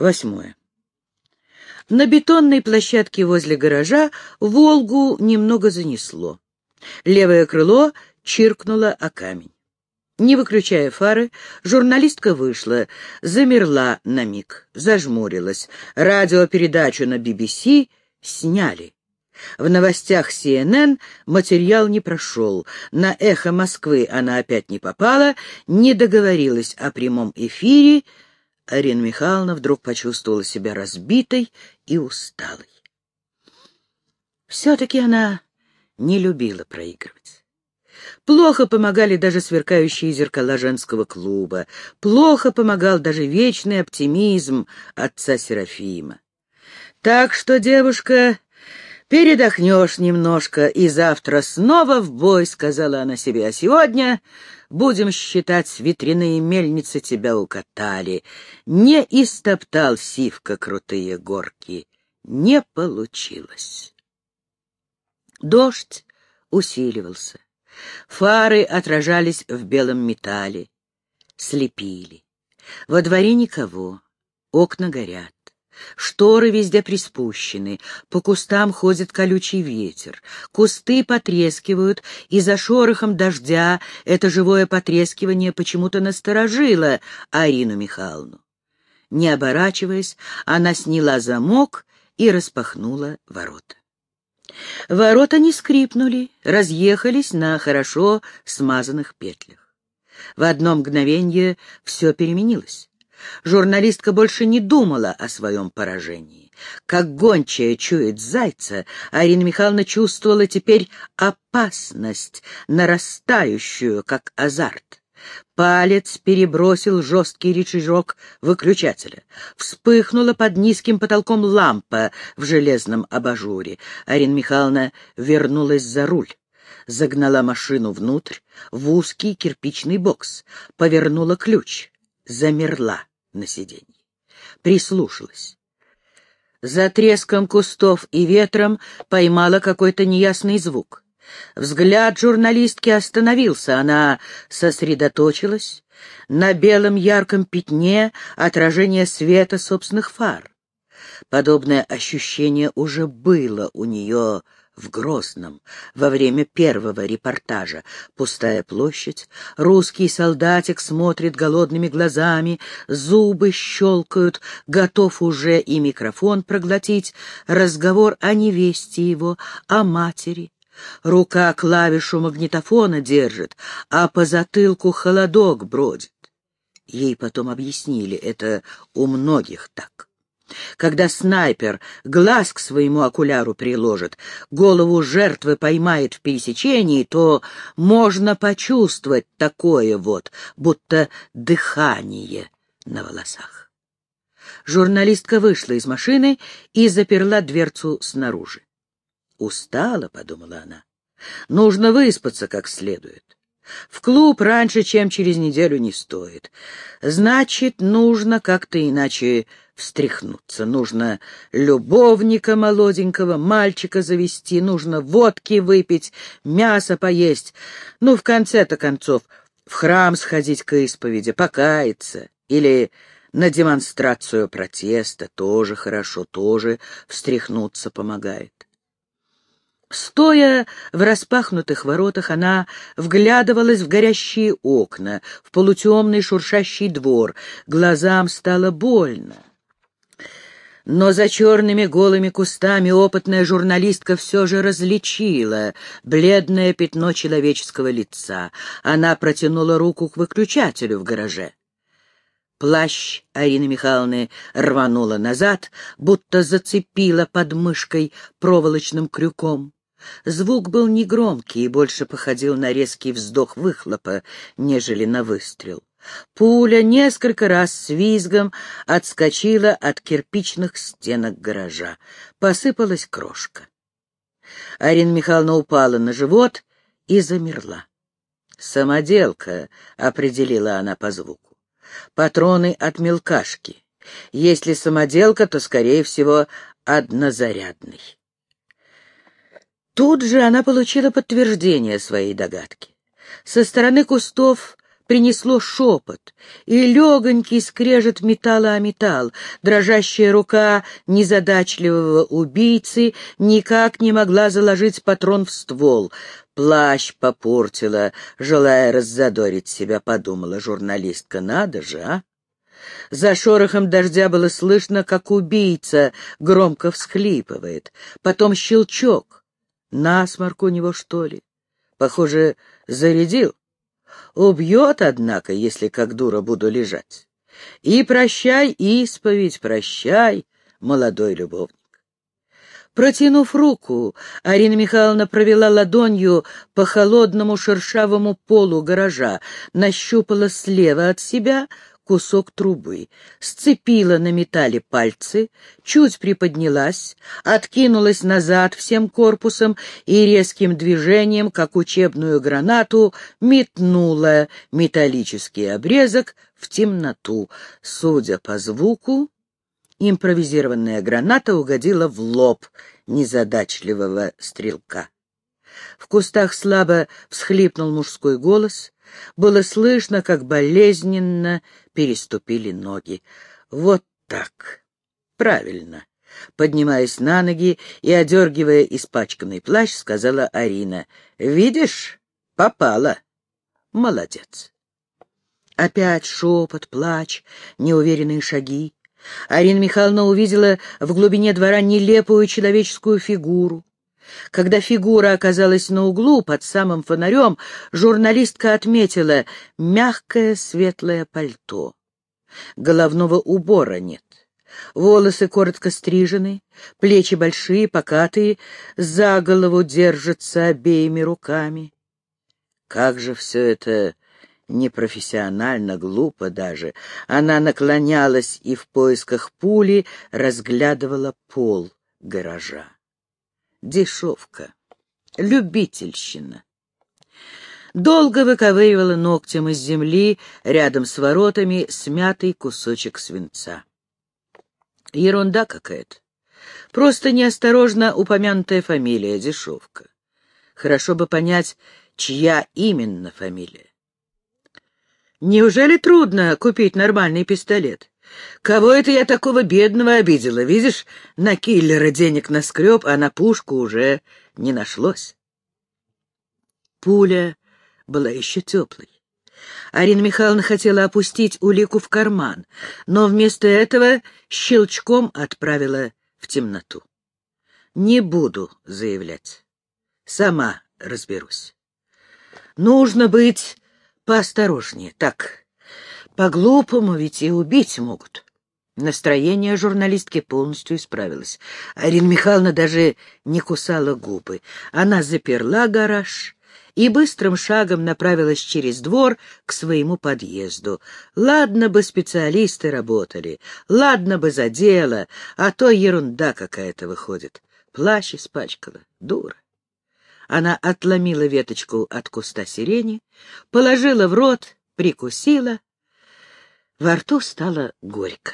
Восьмое. На бетонной площадке возле гаража «Волгу» немного занесло. Левое крыло чиркнуло о камень. Не выключая фары, журналистка вышла, замерла на миг, зажмурилась. Радиопередачу на BBC сняли. В новостях CNN материал не прошел, на «Эхо Москвы» она опять не попала, не договорилась о прямом эфире, Арина Михайловна вдруг почувствовала себя разбитой и усталой. Все-таки она не любила проигрывать. Плохо помогали даже сверкающие зеркала женского клуба, плохо помогал даже вечный оптимизм отца Серафима. Так что, девушка, передохнешь немножко, и завтра снова в бой, — сказала она себе, — а сегодня Будем считать, ветряные мельницы тебя укатали. Не истоптал сивка крутые горки. Не получилось. Дождь усиливался. Фары отражались в белом металле. Слепили. Во дворе никого. Окна горят. Шторы везде приспущены, по кустам ходит колючий ветер, кусты потрескивают, и за шорохом дождя это живое потрескивание почему-то насторожило Арину Михайловну. Не оборачиваясь, она сняла замок и распахнула ворота. Ворота не скрипнули, разъехались на хорошо смазанных петлях. В одно мгновение все переменилось. Журналистка больше не думала о своем поражении. Как гончая чует зайца, Арина Михайловна чувствовала теперь опасность, нарастающую, как азарт. Палец перебросил жесткий рычажок выключателя. Вспыхнула под низким потолком лампа в железном абажуре. Арина Михайловна вернулась за руль загнала машину внутрь, в узкий кирпичный бокс, повернула ключ, замерла на сиденье. Прислушалась. За треском кустов и ветром поймала какой-то неясный звук. Взгляд журналистки остановился, она сосредоточилась на белом ярком пятне отражения света собственных фар. Подобное ощущение уже было у нее в Грозном во время первого репортажа. Пустая площадь, русский солдатик смотрит голодными глазами, зубы щелкают, готов уже и микрофон проглотить, разговор о невесте его, о матери. Рука клавишу магнитофона держит, а по затылку холодок бродит. Ей потом объяснили, это у многих так. Когда снайпер глаз к своему окуляру приложит, голову жертвы поймает в пересечении, то можно почувствовать такое вот, будто дыхание на волосах. Журналистка вышла из машины и заперла дверцу снаружи. «Устала», — подумала она. «Нужно выспаться как следует. В клуб раньше, чем через неделю, не стоит. Значит, нужно как-то иначе встряхнуться. Нужно любовника молоденького, мальчика завести, нужно водки выпить, мясо поесть. Ну, в конце-то концов, в храм сходить к исповеди, покаяться. Или на демонстрацию протеста. Тоже хорошо, тоже встряхнуться помогает. Стоя в распахнутых воротах, она вглядывалась в горящие окна, в полутемный шуршащий двор. Глазам стало больно. Но за черными голыми кустами опытная журналистка все же различила бледное пятно человеческого лица. Она протянула руку к выключателю в гараже. Плащ Арины Михайловны рванула назад, будто зацепила под мышкой проволочным крюком. Звук был негромкий и больше походил на резкий вздох выхлопа, нежели на выстрел. Пуля несколько раз с визгом отскочила от кирпичных стенок гаража. Посыпалась крошка. Арина Михайловна упала на живот и замерла. «Самоделка», — определила она по звуку. «Патроны от мелкашки. Если самоделка, то, скорее всего, однозарядный». Тут же она получила подтверждение своей догадки. Со стороны кустов принесло шепот и легонький скрежет металла о металл. Дрожащая рука незадачливого убийцы никак не могла заложить патрон в ствол. Плащ попортила, желая раззадорить себя, подумала журналистка. Надо же, а! За шорохом дождя было слышно, как убийца громко всхлипывает. Потом щелчок. Насморк у него, что ли? Похоже, зарядил. Убьет, однако, если как дура буду лежать. И прощай, исповедь, прощай, молодой любовник. Протянув руку, Арина Михайловна провела ладонью по холодному шершавому полу гаража, нащупала слева от себя кусок трубы, сцепила на металле пальцы, чуть приподнялась, откинулась назад всем корпусом и резким движением, как учебную гранату, метнула металлический обрезок в темноту. Судя по звуку, импровизированная граната угодила в лоб незадачливого стрелка. В кустах слабо всхлипнул мужской голос. Было слышно, как болезненно переступили ноги. Вот так. Правильно. Поднимаясь на ноги и одергивая испачканный плащ, сказала Арина. «Видишь, попала. Молодец». Опять шепот, плач, неуверенные шаги. Арина Михайловна увидела в глубине двора нелепую человеческую фигуру. Когда фигура оказалась на углу под самым фонарем, журналистка отметила мягкое светлое пальто. Головного убора нет. Волосы коротко стрижены, плечи большие, покатые, за голову держатся обеими руками. Как же все это непрофессионально, глупо даже. Она наклонялась и в поисках пули разглядывала пол гаража дешевка, любительщина. Долго выковыривала ногтем из земли рядом с воротами смятый кусочек свинца. Ерунда какая-то. Просто неосторожно упомянутая фамилия, дешевка. Хорошо бы понять, чья именно фамилия. Неужели трудно купить нормальный пистолет? Кого это я такого бедного обидела? Видишь, на киллера денег наскреб, а на пушку уже не нашлось. Пуля была еще теплой. Арина Михайловна хотела опустить улику в карман, но вместо этого щелчком отправила в темноту. «Не буду заявлять. Сама разберусь. Нужно быть поосторожнее. Так, по-глупому ведь и убить могут. Настроение журналистки полностью исправилось. Арина Михайловна даже не кусала губы. Она заперла гараж и быстрым шагом направилась через двор к своему подъезду. Ладно бы специалисты работали, ладно бы за дело, а то ерунда какая-то выходит. Плащ испачкала, дура. Она отломила веточку от куста сирени, положила в рот, прикусила во рту стало горько.